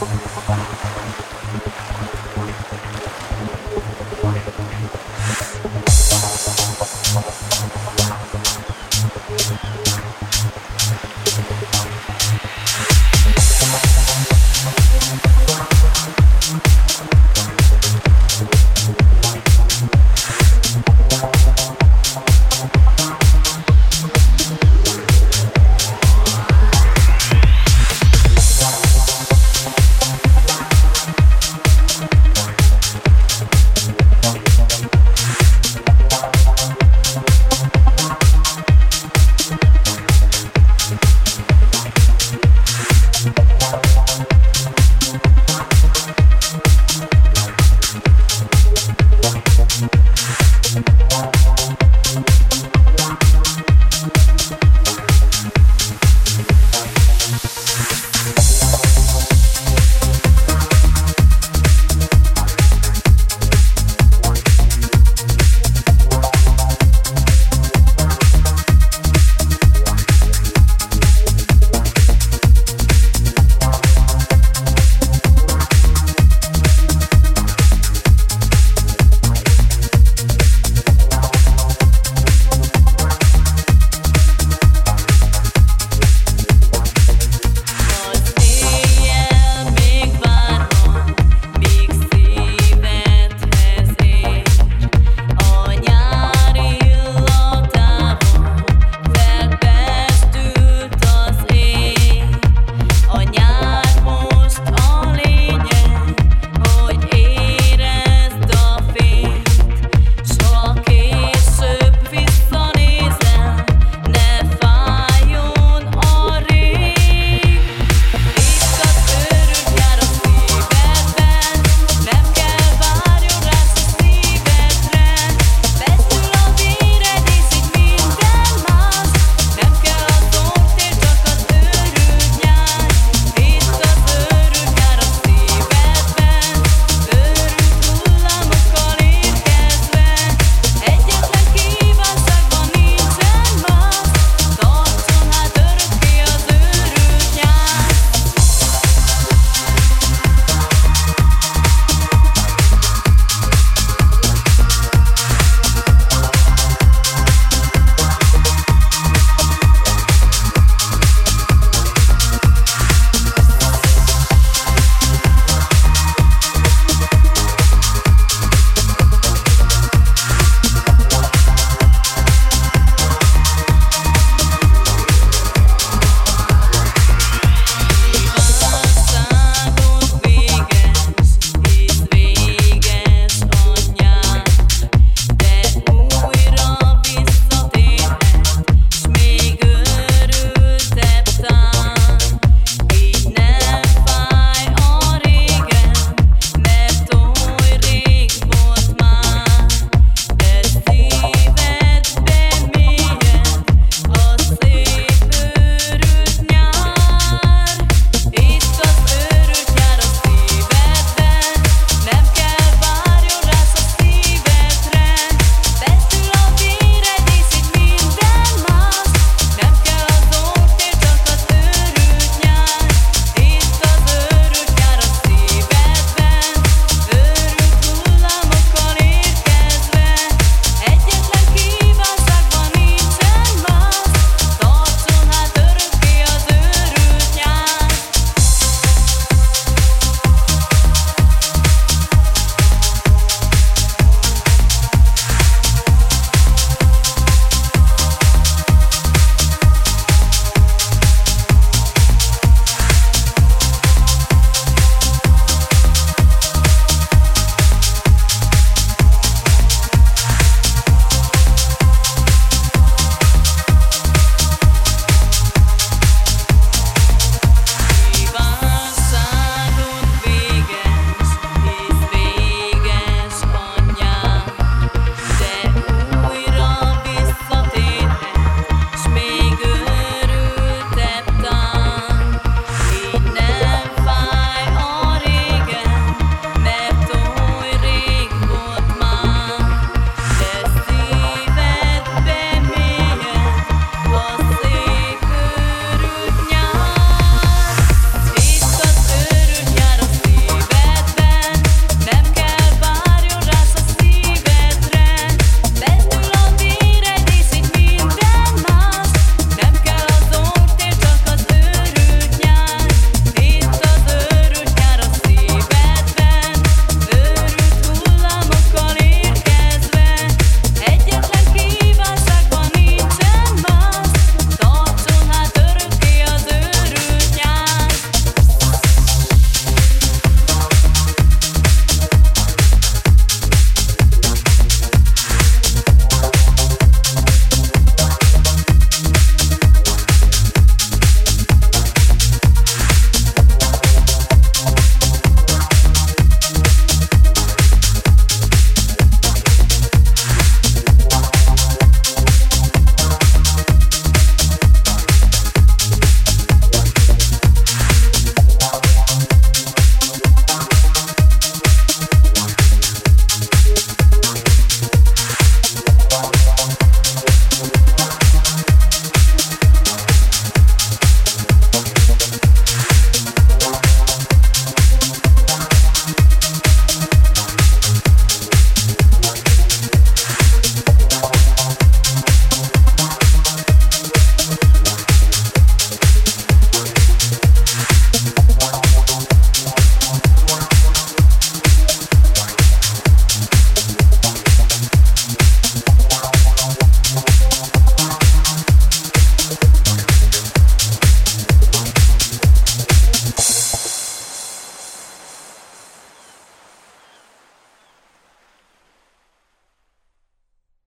本当。